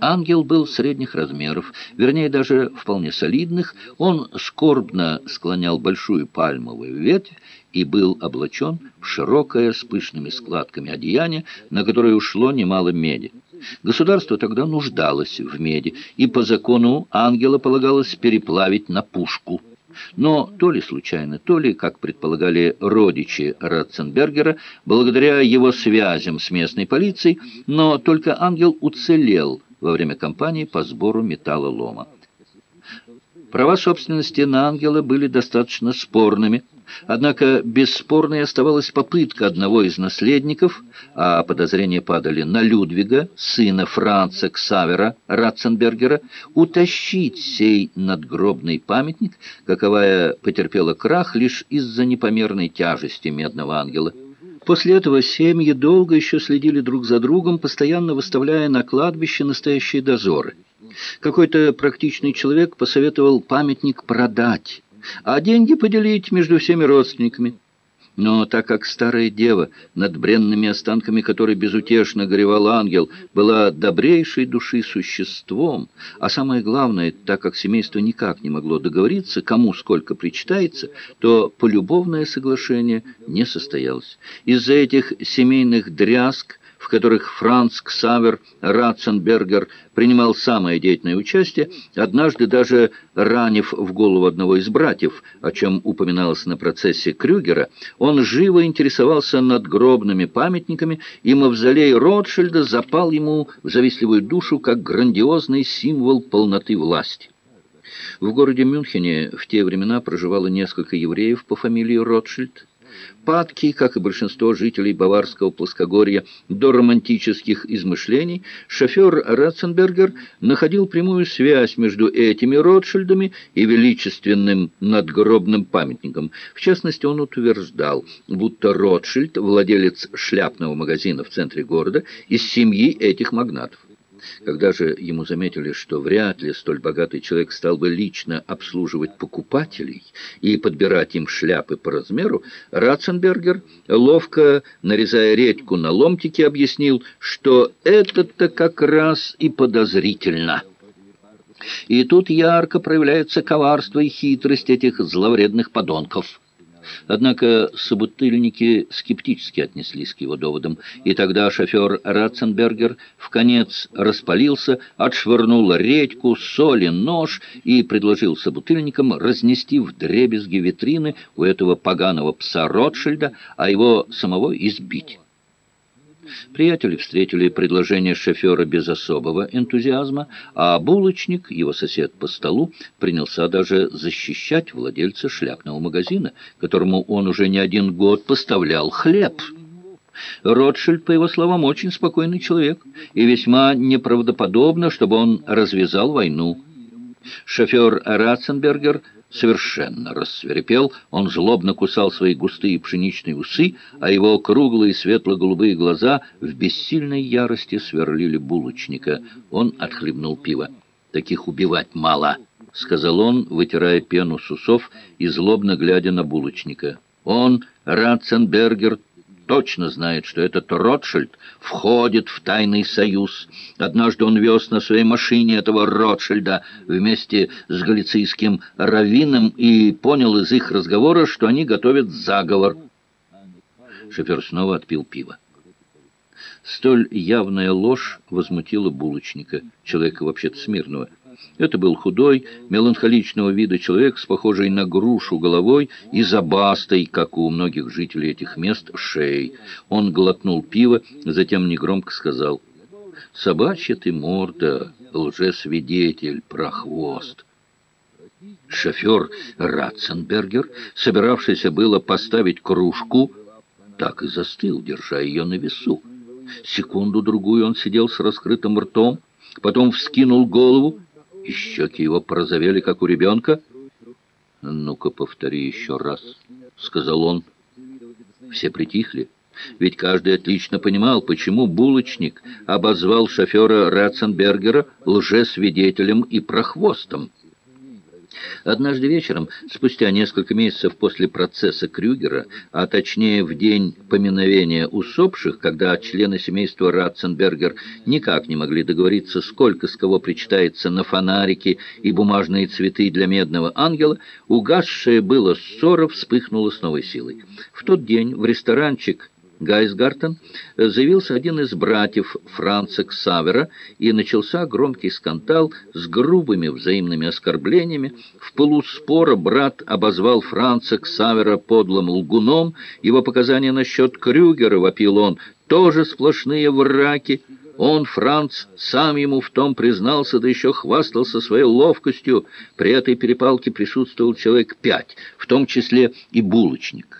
Ангел был средних размеров, вернее, даже вполне солидных. Он скорбно склонял большую пальмовую ветвь и был облачен в широкое с пышными складками одеяние, на которое ушло немало меди. Государство тогда нуждалось в меди, и по закону ангела полагалось переплавить на пушку. Но то ли случайно, то ли, как предполагали родичи Ратценбергера, благодаря его связям с местной полицией, но только ангел уцелел во время кампании по сбору металлолома. Права собственности на ангела были достаточно спорными, однако бесспорной оставалась попытка одного из наследников, а подозрения падали на Людвига, сына Франца Ксавера Ратценбергера, утащить сей надгробный памятник, каковая потерпела крах лишь из-за непомерной тяжести медного ангела. После этого семьи долго еще следили друг за другом, постоянно выставляя на кладбище настоящие дозоры. Какой-то практичный человек посоветовал памятник продать, а деньги поделить между всеми родственниками. Но так как старая дева, над бренными останками которой безутешно горевал ангел, была добрейшей души существом, а самое главное, так как семейство никак не могло договориться, кому сколько причитается, то полюбовное соглашение не состоялось. Из-за этих семейных дрязг в которых Франц Ксавер Ратценбергер принимал самое деятельное участие, однажды даже ранив в голову одного из братьев, о чем упоминалось на процессе Крюгера, он живо интересовался надгробными памятниками, и мавзолей Ротшильда запал ему в завистливую душу как грандиозный символ полноты власти. В городе Мюнхене в те времена проживало несколько евреев по фамилии Ротшильд. Падкий, как и большинство жителей Баварского плоскогорья, до романтических измышлений, шофер Ратценбергер находил прямую связь между этими Ротшильдами и величественным надгробным памятником. В частности, он утверждал, будто Ротшильд, владелец шляпного магазина в центре города, из семьи этих магнатов. Когда же ему заметили, что вряд ли столь богатый человек стал бы лично обслуживать покупателей и подбирать им шляпы по размеру, Ратценбергер, ловко нарезая редьку на ломтики, объяснил, что это-то как раз и подозрительно. И тут ярко проявляется коварство и хитрость этих зловредных подонков. Однако собутыльники скептически отнеслись к его доводам, и тогда шофер Ратценбергер в конец распалился, отшвырнул редьку, соли, нож и предложил собутыльникам разнести в дребезги витрины у этого поганого пса Ротшильда, а его самого избить. Приятели встретили предложение шофера без особого энтузиазма, а булочник, его сосед по столу, принялся даже защищать владельца шляпного магазина, которому он уже не один год поставлял хлеб. Ротшильд, по его словам, очень спокойный человек, и весьма неправдоподобно, чтобы он развязал войну. Шофер Ратценбергер совершенно рассверепел, он злобно кусал свои густые пшеничные усы, а его круглые светло-голубые глаза в бессильной ярости сверлили булочника. Он отхлебнул пиво. «Таких убивать мало», — сказал он, вытирая пену с усов и злобно глядя на булочника. «Он, Ратценбергер, точно знает, что этот Ротшильд входит в тайный союз. Однажды он вез на своей машине этого Ротшильда вместе с галицийским раввином и понял из их разговора, что они готовят заговор. Шофер снова отпил пиво. Столь явная ложь возмутила булочника, человека вообще-то смирного. Это был худой, меланхоличного вида человек с похожей на грушу головой и забастой, как у многих жителей этих мест, шеей. Он глотнул пиво, затем негромко сказал «Собачья ты морда, лжесвидетель, прохвост». Шофер Ратценбергер, собиравшийся было поставить кружку, так и застыл, держа ее на весу. Секунду-другую он сидел с раскрытым ртом, потом вскинул голову и щеки его порозовели, как у ребенка. «Ну-ка, повтори еще раз», — сказал он. Все притихли, ведь каждый отлично понимал, почему булочник обозвал шофера Ратценбергера лжесвидетелем и прохвостом. Однажды вечером, спустя несколько месяцев после процесса Крюгера, а точнее в день поминовения усопших, когда члены семейства Ратценбергер никак не могли договориться, сколько с кого причитается на фонарики и бумажные цветы для медного ангела, угасшая было ссора вспыхнула с новой силой. В тот день в ресторанчик Гайсгартен заявился один из братьев Франца Ксавера, и начался громкий скандал с грубыми взаимными оскорблениями. В полуспора брат обозвал Франца Ксавера подлым лгуном, его показания насчет Крюгера, вопил он, тоже сплошные враки. Он, Франц, сам ему в том признался, да еще хвастался своей ловкостью. При этой перепалке присутствовал человек пять, в том числе и булочник.